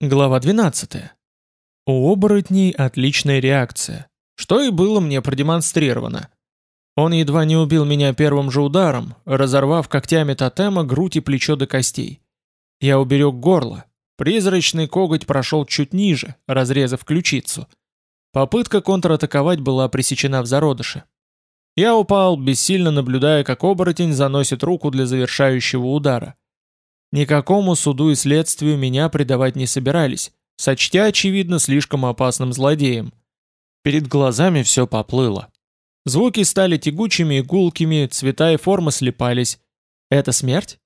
Глава 12. У оборотней отличная реакция, что и было мне продемонстрировано. Он едва не убил меня первым же ударом, разорвав когтями тотема грудь и плечо до костей. Я уберег горло. Призрачный коготь прошел чуть ниже, разрезав ключицу. Попытка контратаковать была пресечена в зародыше. Я упал, бессильно наблюдая, как оборотень заносит руку для завершающего удара. Никакому суду и следствию меня предавать не собирались, сочтя, очевидно, слишком опасным злодеем. Перед глазами все поплыло. Звуки стали тягучими и гулкими, цвета и формы слепались. Это смерть?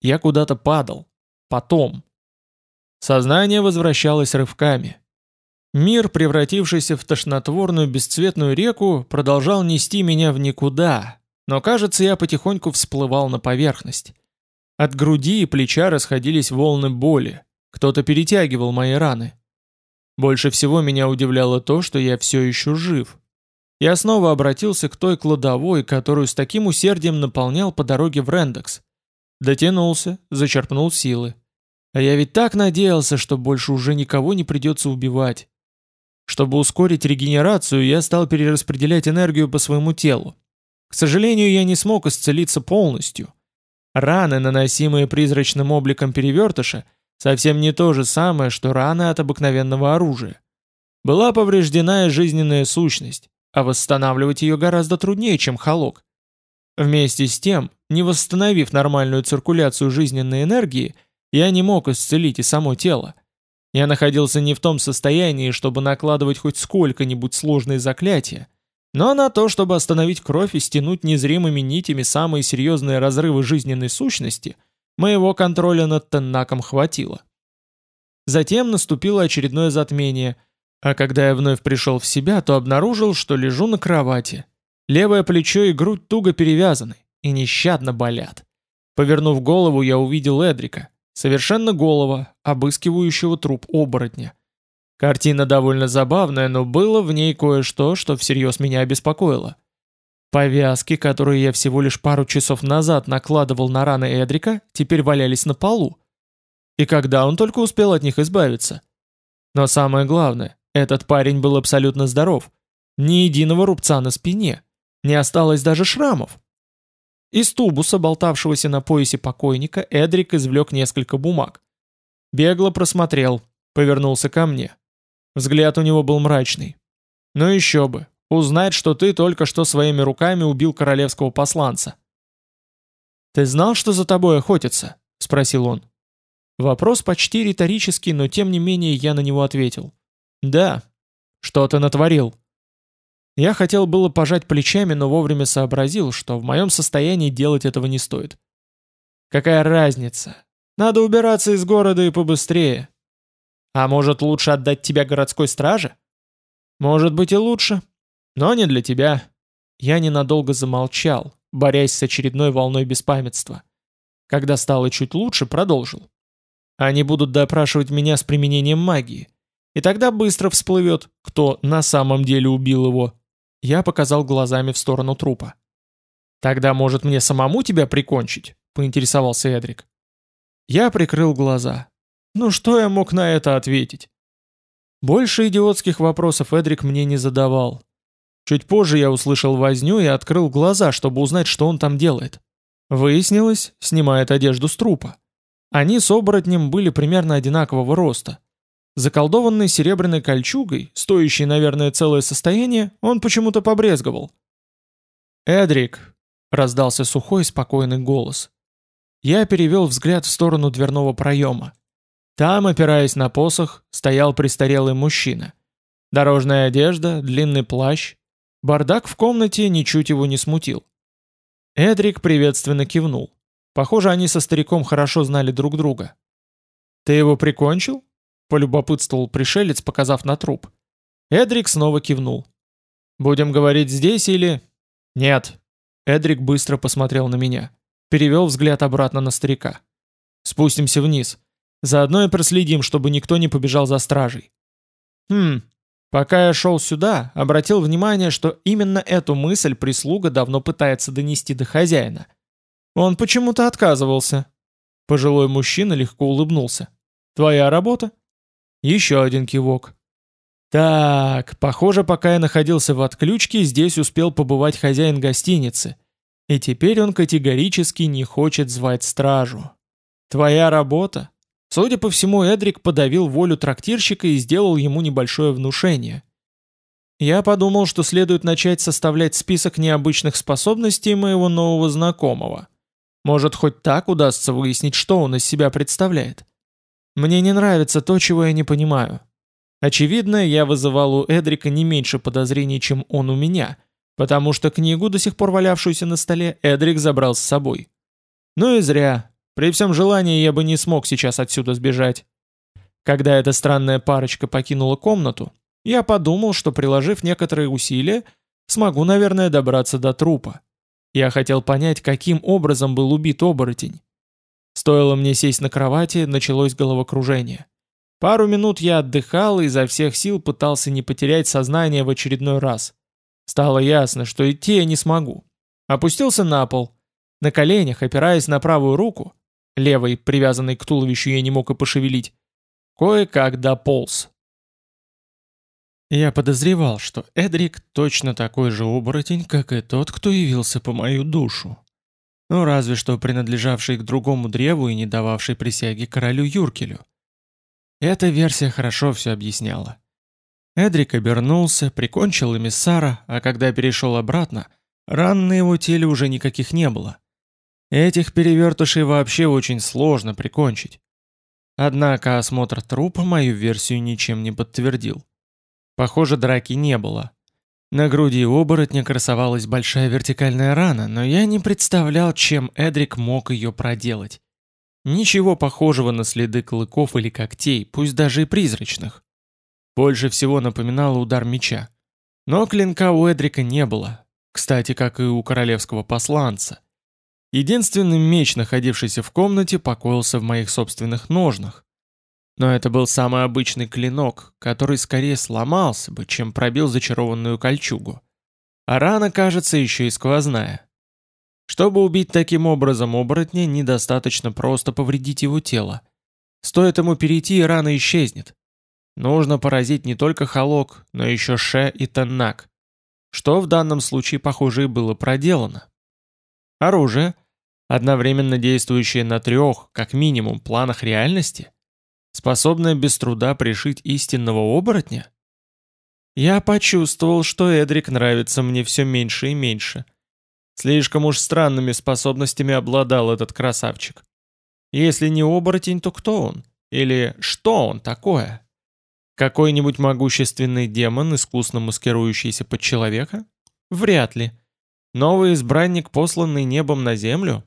Я куда-то падал. Потом. Сознание возвращалось рывками. Мир, превратившийся в тошнотворную бесцветную реку, продолжал нести меня в никуда, но, кажется, я потихоньку всплывал на поверхность. От груди и плеча расходились волны боли. Кто-то перетягивал мои раны. Больше всего меня удивляло то, что я все еще жив. Я снова обратился к той кладовой, которую с таким усердием наполнял по дороге в Рендекс. Дотянулся, зачерпнул силы. А я ведь так надеялся, что больше уже никого не придется убивать. Чтобы ускорить регенерацию, я стал перераспределять энергию по своему телу. К сожалению, я не смог исцелиться полностью. Раны, наносимые призрачным обликом перевертыша, совсем не то же самое, что раны от обыкновенного оружия. Была повреждена и жизненная сущность, а восстанавливать ее гораздо труднее, чем холок. Вместе с тем, не восстановив нормальную циркуляцию жизненной энергии, я не мог исцелить и само тело. Я находился не в том состоянии, чтобы накладывать хоть сколько-нибудь сложные заклятия, но на то, чтобы остановить кровь и стянуть незримыми нитями самые серьезные разрывы жизненной сущности, моего контроля над Теннаком хватило. Затем наступило очередное затмение, а когда я вновь пришел в себя, то обнаружил, что лежу на кровати. Левое плечо и грудь туго перевязаны и нещадно болят. Повернув голову, я увидел Эдрика, совершенно голого, обыскивающего труп оборотня. Картина довольно забавная, но было в ней кое-что, что всерьез меня обеспокоило. Повязки, которые я всего лишь пару часов назад накладывал на раны Эдрика, теперь валялись на полу. И когда он только успел от них избавиться? Но самое главное, этот парень был абсолютно здоров. Ни единого рубца на спине. Не осталось даже шрамов. Из тубуса, болтавшегося на поясе покойника, Эдрик извлек несколько бумаг. Бегло просмотрел, повернулся ко мне. Взгляд у него был мрачный. «Ну еще бы, узнать, что ты только что своими руками убил королевского посланца». «Ты знал, что за тобой охотятся?» — спросил он. Вопрос почти риторический, но тем не менее я на него ответил. «Да. Что ты натворил?» Я хотел было пожать плечами, но вовремя сообразил, что в моем состоянии делать этого не стоит. «Какая разница? Надо убираться из города и побыстрее. А может, лучше отдать тебя городской страже? Может быть и лучше. Но не для тебя. Я ненадолго замолчал, борясь с очередной волной беспамятства. Когда стало чуть лучше, продолжил. Они будут допрашивать меня с применением магии. И тогда быстро всплывет, кто на самом деле убил его. Я показал глазами в сторону трупа. «Тогда, может, мне самому тебя прикончить?» — поинтересовался Эдрик. Я прикрыл глаза. Ну что я мог на это ответить? Больше идиотских вопросов Эдрик мне не задавал. Чуть позже я услышал возню и открыл глаза, чтобы узнать, что он там делает. Выяснилось, снимает одежду с трупа. Они с оборотнем были примерно одинакового роста. Заколдованный серебряной кольчугой, стоящей, наверное, целое состояние, он почему-то побрезговал. «Эдрик!» — раздался сухой, спокойный голос. Я перевел взгляд в сторону дверного проема. Там, опираясь на посох, стоял престарелый мужчина. Дорожная одежда, длинный плащ. Бардак в комнате ничуть его не смутил. Эдрик приветственно кивнул. Похоже, они со стариком хорошо знали друг друга. «Ты его прикончил?» — полюбопытствовал пришелец, показав на труп. Эдрик снова кивнул. «Будем говорить здесь или...» «Нет». Эдрик быстро посмотрел на меня. Перевел взгляд обратно на старика. «Спустимся вниз. Заодно и проследим, чтобы никто не побежал за стражей. Хм, пока я шел сюда, обратил внимание, что именно эту мысль прислуга давно пытается донести до хозяина. Он почему-то отказывался. Пожилой мужчина легко улыбнулся. «Твоя работа?» Еще один кивок. Так, похоже, пока я находился в отключке, здесь успел побывать хозяин гостиницы. И теперь он категорически не хочет звать стражу. Твоя работа? Судя по всему, Эдрик подавил волю трактирщика и сделал ему небольшое внушение. Я подумал, что следует начать составлять список необычных способностей моего нового знакомого. Может, хоть так удастся выяснить, что он из себя представляет. Мне не нравится то, чего я не понимаю. Очевидно, я вызывал у Эдрика не меньше подозрений, чем он у меня, потому что книгу, до сих пор валявшуюся на столе, Эдрик забрал с собой. Ну и зря. При всем желании я бы не смог сейчас отсюда сбежать. Когда эта странная парочка покинула комнату, я подумал, что приложив некоторые усилия, смогу, наверное, добраться до трупа. Я хотел понять, каким образом был убит оборотень. Стоило мне сесть на кровати, началось головокружение. Пару минут я отдыхал и изо всех сил пытался не потерять сознание в очередной раз. Стало ясно, что идти я не смогу. Опустился на пол. На коленях, опираясь на правую руку, левой, привязанной к туловищу, я не мог и пошевелить, кое-как дополз. Я подозревал, что Эдрик точно такой же оборотень, как и тот, кто явился по мою душу. Ну, разве что принадлежавший к другому древу и не дававший присяги королю Юркелю. Эта версия хорошо все объясняла. Эдрик обернулся, прикончил эмиссара, а когда перешел обратно, ран на его теле уже никаких не было. Этих перевертышей вообще очень сложно прикончить. Однако осмотр трупа мою версию ничем не подтвердил. Похоже, драки не было. На груди оборотня красовалась большая вертикальная рана, но я не представлял, чем Эдрик мог ее проделать. Ничего похожего на следы клыков или когтей, пусть даже и призрачных. Больше всего напоминало удар меча. Но клинка у Эдрика не было, кстати, как и у королевского посланца. Единственный меч, находившийся в комнате, покоился в моих собственных ножнах. Но это был самый обычный клинок, который скорее сломался бы, чем пробил зачарованную кольчугу. А рана, кажется, еще и сквозная. Чтобы убить таким образом оборотня, недостаточно просто повредить его тело. Стоит ему перейти, и рана исчезнет. Нужно поразить не только Халок, но еще Ше и Таннак. Что в данном случае, похоже, и было проделано. Оружие, одновременно действующее на трех, как минимум, планах реальности, способное без труда пришить истинного оборотня? Я почувствовал, что Эдрик нравится мне все меньше и меньше. Слишком уж странными способностями обладал этот красавчик. Если не оборотень, то кто он? Или что он такое? Какой-нибудь могущественный демон, искусно маскирующийся под человека? Вряд ли. Новый избранник, посланный небом на землю?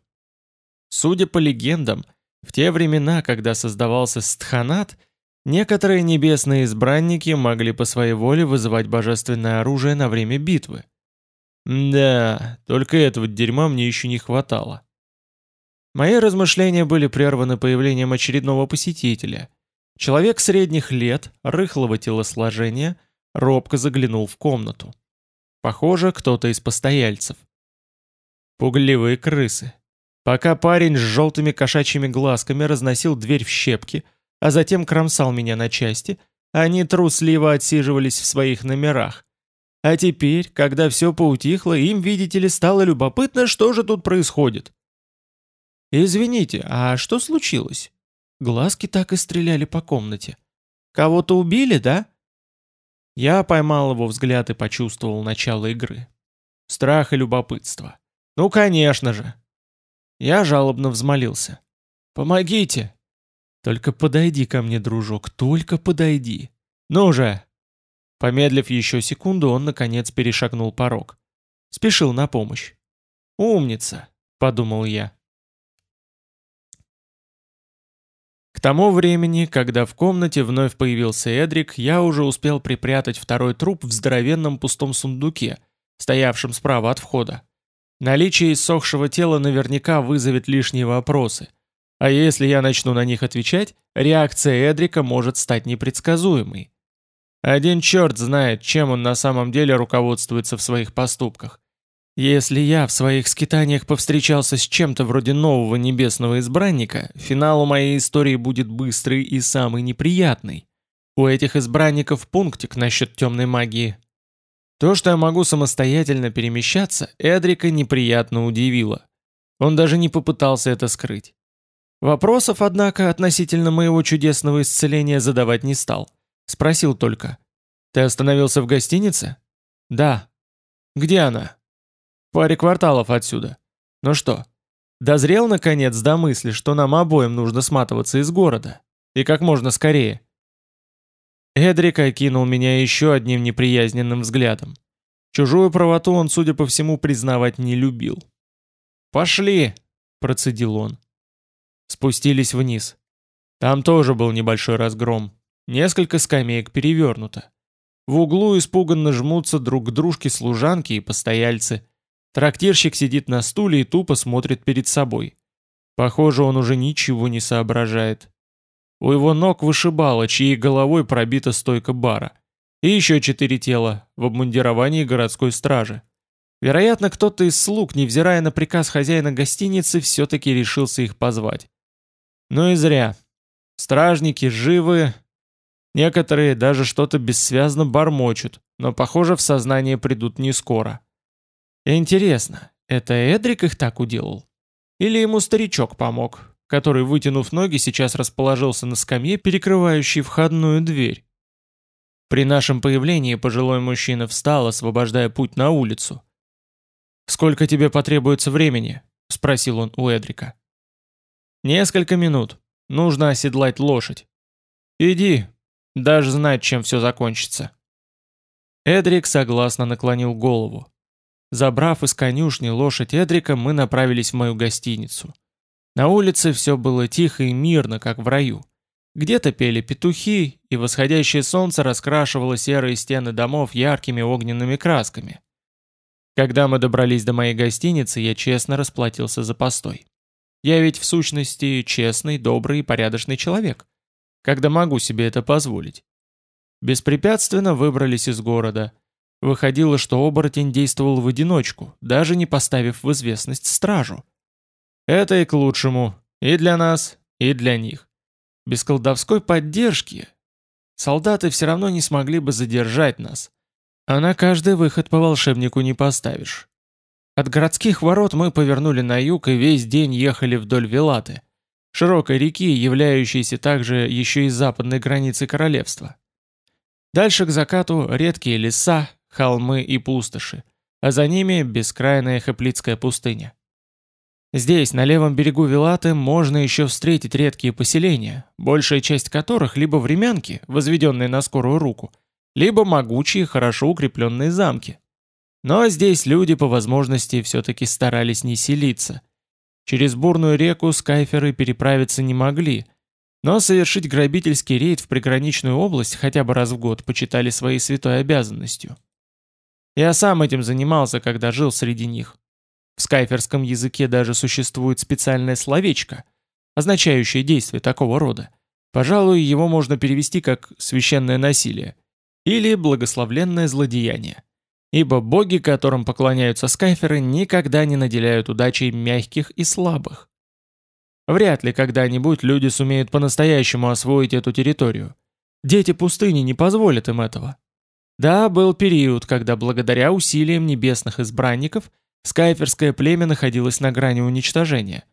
Судя по легендам, в те времена, когда создавался стханат, некоторые небесные избранники могли по своей воле вызывать божественное оружие на время битвы. Да, только этого дерьма мне еще не хватало. Мои размышления были прерваны появлением очередного посетителя. Человек средних лет, рыхлого телосложения, робко заглянул в комнату. Похоже, кто-то из постояльцев. Пугливые крысы. Пока парень с желтыми кошачьими глазками разносил дверь в щепки, а затем кромсал меня на части, они трусливо отсиживались в своих номерах, а теперь, когда все поутихло, им, видите ли, стало любопытно, что же тут происходит. «Извините, а что случилось?» Глазки так и стреляли по комнате. «Кого-то убили, да?» Я поймал его взгляд и почувствовал начало игры. Страх и любопытство. «Ну, конечно же!» Я жалобно взмолился. «Помогите!» «Только подойди ко мне, дружок, только подойди!» «Ну же!» Помедлив еще секунду, он, наконец, перешагнул порог. Спешил на помощь. «Умница», — подумал я. К тому времени, когда в комнате вновь появился Эдрик, я уже успел припрятать второй труп в здоровенном пустом сундуке, стоявшем справа от входа. Наличие иссохшего тела наверняка вызовет лишние вопросы. А если я начну на них отвечать, реакция Эдрика может стать непредсказуемой. Один черт знает, чем он на самом деле руководствуется в своих поступках. Если я в своих скитаниях повстречался с чем-то вроде нового небесного избранника, финал у моей истории будет быстрый и самый неприятный. У этих избранников пунктик насчет темной магии. То, что я могу самостоятельно перемещаться, Эдрика неприятно удивило. Он даже не попытался это скрыть. Вопросов, однако, относительно моего чудесного исцеления задавать не стал. Спросил только. «Ты остановился в гостинице?» «Да». «Где она?» «В паре кварталов отсюда». «Ну что, дозрел, наконец, до мысли, что нам обоим нужно сматываться из города? И как можно скорее?» Эдрик окинул меня еще одним неприязненным взглядом. Чужую правоту он, судя по всему, признавать не любил. «Пошли!» – процедил он. Спустились вниз. Там тоже был небольшой разгром. Несколько скамеек перевернуто. В углу испуганно жмутся друг к дружке служанки и постояльцы. Трактирщик сидит на стуле и тупо смотрит перед собой. Похоже, он уже ничего не соображает. У его ног вышибало, чьей головой пробита стойка бара. И еще четыре тела в обмундировании городской стражи. Вероятно, кто-то из слуг, невзирая на приказ хозяина гостиницы, все-таки решился их позвать. Ну и зря. Стражники живы. Некоторые даже что-то бессвязно бормочут, но, похоже, в сознание придут не скоро. Интересно, это Эдрик их так уделал? Или ему старичок помог, который, вытянув ноги, сейчас расположился на скамье, перекрывающей входную дверь? При нашем появлении пожилой мужчина встал, освобождая путь на улицу. «Сколько тебе потребуется времени?» — спросил он у Эдрика. «Несколько минут. Нужно оседлать лошадь. Иди, даже знать, чем все закончится». Эдрик согласно наклонил голову. Забрав из конюшни лошадь Эдрика, мы направились в мою гостиницу. На улице все было тихо и мирно, как в раю. Где-то пели петухи, и восходящее солнце раскрашивало серые стены домов яркими огненными красками. Когда мы добрались до моей гостиницы, я честно расплатился за постой. Я ведь в сущности честный, добрый и порядочный человек, когда могу себе это позволить. Беспрепятственно выбрались из города. Выходило, что оборотень действовал в одиночку, даже не поставив в известность стражу. Это и к лучшему, и для нас, и для них. Без колдовской поддержки солдаты все равно не смогли бы задержать нас, а на каждый выход по волшебнику не поставишь. От городских ворот мы повернули на юг и весь день ехали вдоль Вилаты, широкой реки, являющейся также еще и западной границей королевства. Дальше к закату редкие леса, холмы и пустоши, а за ними бескрайная Хаплицкая пустыня. Здесь, на левом берегу Вилаты, можно еще встретить редкие поселения, большая часть которых либо времянки, возведенные на скорую руку, либо могучие, хорошо укрепленные замки. Но здесь люди по возможности все-таки старались не селиться. Через бурную реку скайферы переправиться не могли, но совершить грабительский рейд в приграничную область хотя бы раз в год почитали своей святой обязанностью. Я сам этим занимался, когда жил среди них. В скайферском языке даже существует специальное словечко, означающее действие такого рода. Пожалуй, его можно перевести как «священное насилие» или благословленное злодеяние. Ибо боги, которым поклоняются скайферы, никогда не наделяют удачей мягких и слабых. Вряд ли когда-нибудь люди сумеют по-настоящему освоить эту территорию. Дети пустыни не позволят им этого. Да, был период, когда благодаря усилиям небесных избранников скайферское племя находилось на грани уничтожения.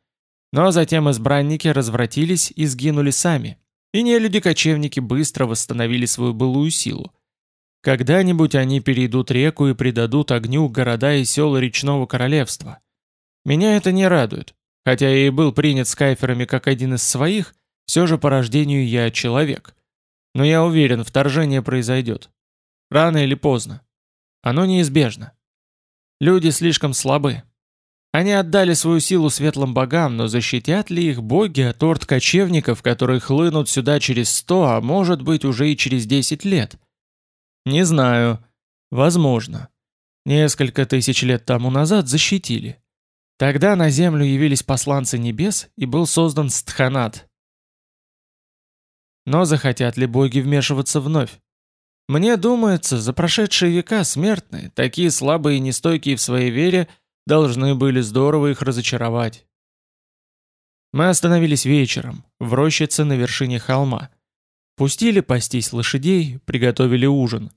Но затем избранники развратились и сгинули сами, и нелюди-кочевники быстро восстановили свою былую силу. Когда-нибудь они перейдут реку и предадут огню города и села речного королевства. Меня это не радует. Хотя я и был принят скайферами как один из своих, все же по рождению я человек. Но я уверен, вторжение произойдет. Рано или поздно. Оно неизбежно. Люди слишком слабы. Они отдали свою силу светлым богам, но защитят ли их боги от орд кочевников, которые хлынут сюда через сто, а может быть уже и через десять лет? Не знаю. Возможно. Несколько тысяч лет тому назад защитили. Тогда на землю явились посланцы небес, и был создан Стханат. Но захотят ли боги вмешиваться вновь? Мне думается, за прошедшие века смертные, такие слабые и нестойкие в своей вере, должны были здорово их разочаровать. Мы остановились вечером, в рощице на вершине холма. Пустили пастись лошадей, приготовили ужин.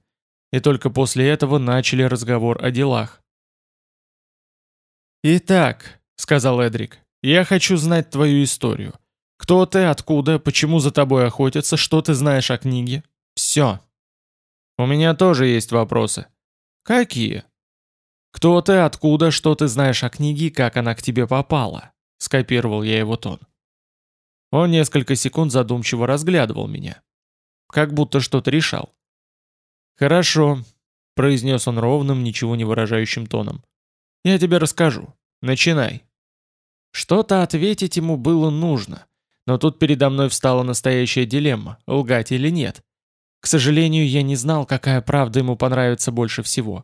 И только после этого начали разговор о делах. «Итак», — сказал Эдрик, — «я хочу знать твою историю. Кто ты, откуда, почему за тобой охотятся, что ты знаешь о книге? Все». «У меня тоже есть вопросы». «Какие?» «Кто ты, откуда, что ты знаешь о книге, как она к тебе попала?» — скопировал я его тон. Он несколько секунд задумчиво разглядывал меня. Как будто что-то решал. «Хорошо», — произнес он ровным, ничего не выражающим тоном. Я тебе расскажу. Начинай». Что-то ответить ему было нужно, но тут передо мной встала настоящая дилемма, лгать или нет. К сожалению, я не знал, какая правда ему понравится больше всего.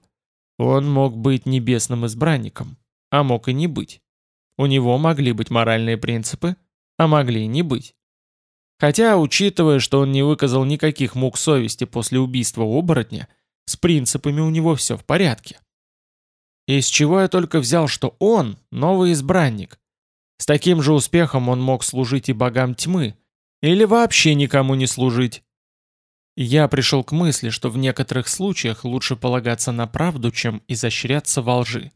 Он мог быть небесным избранником, а мог и не быть. У него могли быть моральные принципы, а могли и не быть. Хотя, учитывая, что он не выказал никаких мук совести после убийства оборотня, с принципами у него все в порядке. Из чего я только взял, что он — новый избранник. С таким же успехом он мог служить и богам тьмы, или вообще никому не служить. Я пришел к мысли, что в некоторых случаях лучше полагаться на правду, чем изощряться во лжи.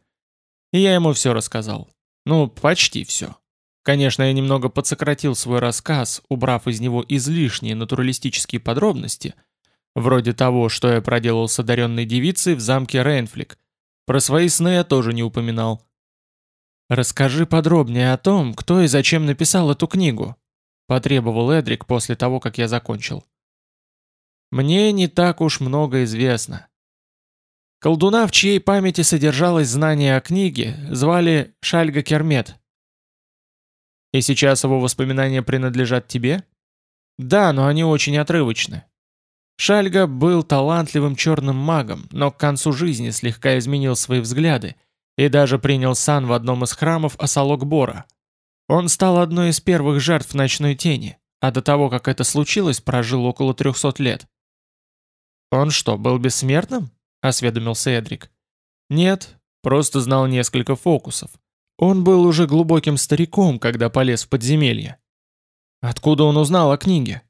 И я ему все рассказал. Ну, почти все. Конечно, я немного подсократил свой рассказ, убрав из него излишние натуралистические подробности, вроде того, что я проделал с одаренной девицей в замке Рейнфлик, про свои сны я тоже не упоминал. «Расскажи подробнее о том, кто и зачем написал эту книгу», — потребовал Эдрик после того, как я закончил. «Мне не так уж много известно. Колдуна, в чьей памяти содержалось знание о книге, звали Шальга Кермет. И сейчас его воспоминания принадлежат тебе? Да, но они очень отрывочны. Шальга был талантливым черным магом, но к концу жизни слегка изменил свои взгляды и даже принял сан в одном из храмов Асалокбора. Он стал одной из первых жертв ночной тени, а до того, как это случилось, прожил около 300 лет. «Он что, был бессмертным?» — осведомился Эдрик. «Нет, просто знал несколько фокусов. Он был уже глубоким стариком, когда полез в подземелье». «Откуда он узнал о книге?»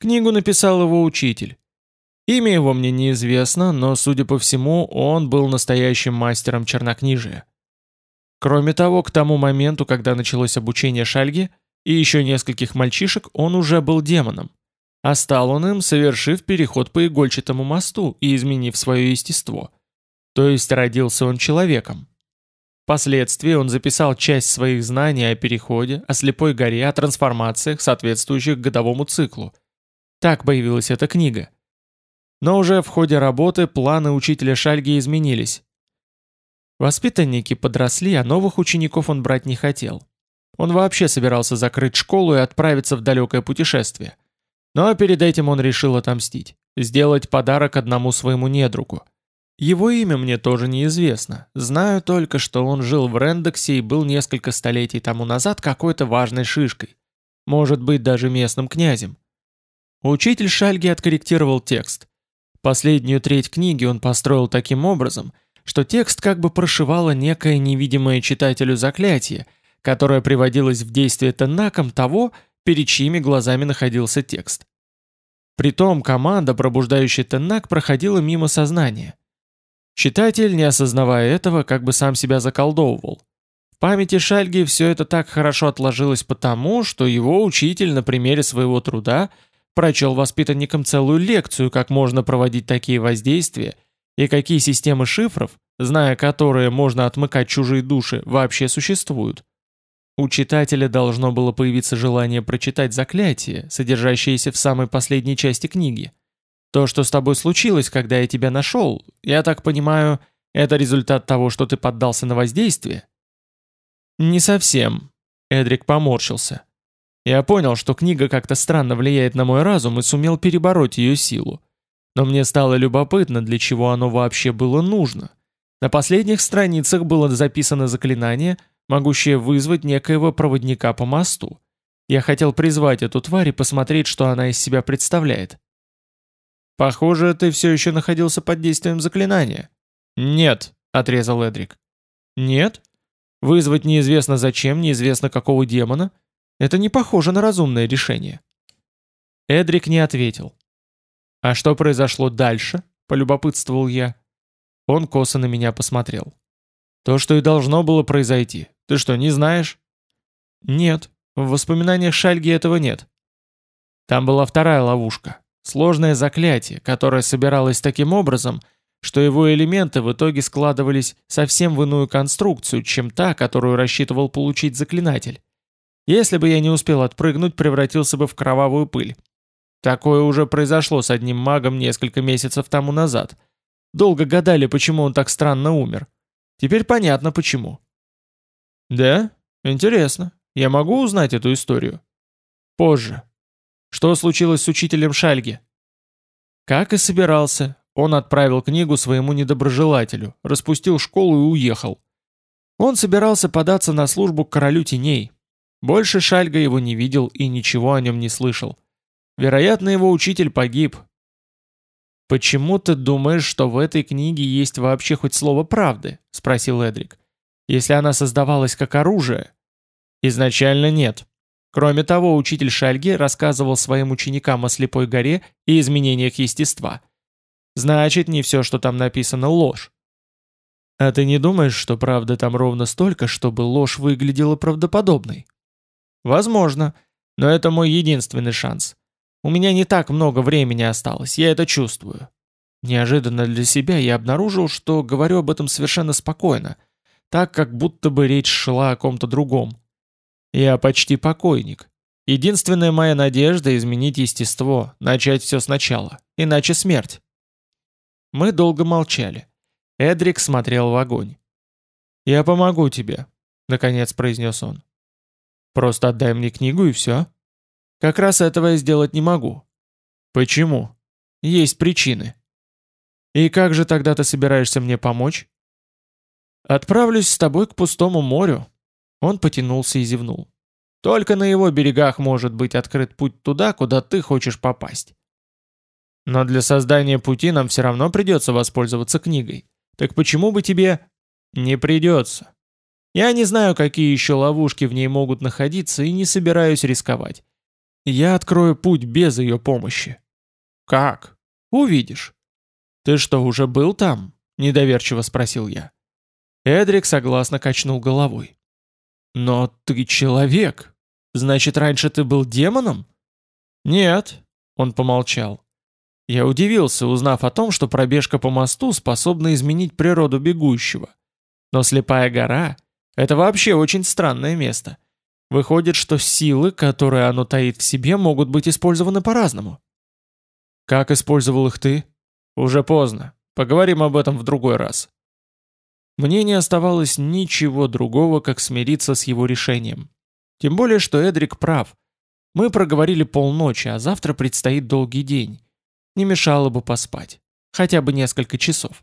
«Книгу написал его учитель. Имя его мне неизвестно, но, судя по всему, он был настоящим мастером чернокнижия. Кроме того, к тому моменту, когда началось обучение Шальги, и еще нескольких мальчишек, он уже был демоном. А стал он им, совершив переход по игольчатому мосту и изменив свое естество. То есть родился он человеком. Впоследствии он записал часть своих знаний о переходе, о слепой горе, о трансформациях, соответствующих годовому циклу. Так появилась эта книга. Но уже в ходе работы планы учителя Шальги изменились. Воспитанники подросли, а новых учеников он брать не хотел. Он вообще собирался закрыть школу и отправиться в далекое путешествие. Но перед этим он решил отомстить, сделать подарок одному своему недругу. Его имя мне тоже неизвестно, знаю только, что он жил в Рендексе и был несколько столетий тому назад какой-то важной шишкой, может быть даже местным князем. Учитель Шальги откорректировал текст, Последнюю треть книги он построил таким образом, что текст как бы прошивало некое невидимое читателю заклятие, которое приводилось в действие Теннаком того, перед чьими глазами находился текст. Притом команда, пробуждающая Теннак, проходила мимо сознания. Читатель, не осознавая этого, как бы сам себя заколдовывал. В памяти Шальги все это так хорошо отложилось потому, что его учитель на примере своего труда – прочел воспитанникам целую лекцию, как можно проводить такие воздействия и какие системы шифров, зная которые можно отмыкать чужие души, вообще существуют. У читателя должно было появиться желание прочитать заклятие, содержащееся в самой последней части книги. То, что с тобой случилось, когда я тебя нашел, я так понимаю, это результат того, что ты поддался на воздействие? Не совсем. Эдрик поморщился. Я понял, что книга как-то странно влияет на мой разум и сумел перебороть ее силу. Но мне стало любопытно, для чего оно вообще было нужно. На последних страницах было записано заклинание, могущее вызвать некоего проводника по мосту. Я хотел призвать эту тварь и посмотреть, что она из себя представляет. «Похоже, ты все еще находился под действием заклинания». «Нет», — отрезал Эдрик. «Нет? Вызвать неизвестно зачем, неизвестно какого демона?» Это не похоже на разумное решение. Эдрик не ответил. «А что произошло дальше?» — полюбопытствовал я. Он косо на меня посмотрел. «То, что и должно было произойти. Ты что, не знаешь?» «Нет, в воспоминаниях Шальги этого нет». Там была вторая ловушка. Сложное заклятие, которое собиралось таким образом, что его элементы в итоге складывались совсем в иную конструкцию, чем та, которую рассчитывал получить заклинатель. Если бы я не успел отпрыгнуть, превратился бы в кровавую пыль. Такое уже произошло с одним магом несколько месяцев тому назад. Долго гадали, почему он так странно умер. Теперь понятно, почему. Да? Интересно. Я могу узнать эту историю? Позже. Что случилось с учителем Шальги? Как и собирался, он отправил книгу своему недоброжелателю, распустил школу и уехал. Он собирался податься на службу к королю теней. Больше Шальга его не видел и ничего о нем не слышал. Вероятно, его учитель погиб. «Почему ты думаешь, что в этой книге есть вообще хоть слово правды?» — спросил Эдрик. «Если она создавалась как оружие?» «Изначально нет», Кроме того, учитель Шальги рассказывал своим ученикам о Слепой горе и изменениях естества. Значит, не все, что там написано, ложь. А ты не думаешь, что правда там ровно столько, чтобы ложь выглядела правдоподобной? Возможно, но это мой единственный шанс. У меня не так много времени осталось, я это чувствую. Неожиданно для себя я обнаружил, что говорю об этом совершенно спокойно, так как будто бы речь шла о ком-то другом. Я почти покойник. Единственная моя надежда — изменить естество, начать все сначала. Иначе смерть. Мы долго молчали. Эдрик смотрел в огонь. «Я помогу тебе», — наконец произнес он. «Просто отдай мне книгу и все». «Как раз этого я сделать не могу». «Почему?» «Есть причины». «И как же тогда ты собираешься мне помочь?» «Отправлюсь с тобой к пустому морю», он потянулся и зевнул. «Только на его берегах может быть открыт путь туда, куда ты хочешь попасть». «Но для создания пути нам все равно придется воспользоваться книгой. Так почему бы тебе...» «Не придется. Я не знаю, какие еще ловушки в ней могут находиться, и не собираюсь рисковать. Я открою путь без ее помощи». «Как?» «Увидишь». «Ты что, уже был там?» — недоверчиво спросил я. Эдрик согласно качнул головой. «Но ты человек. Значит, раньше ты был демоном?» «Нет», — он помолчал. Я удивился, узнав о том, что пробежка по мосту способна изменить природу бегущего. Но слепая гора — это вообще очень странное место. Выходит, что силы, которые оно таит в себе, могут быть использованы по-разному. Как использовал их ты? Уже поздно. Поговорим об этом в другой раз. Мне не оставалось ничего другого, как смириться с его решением. Тем более, что Эдрик прав. Мы проговорили полночи, а завтра предстоит долгий день. Не мешало бы поспать. Хотя бы несколько часов.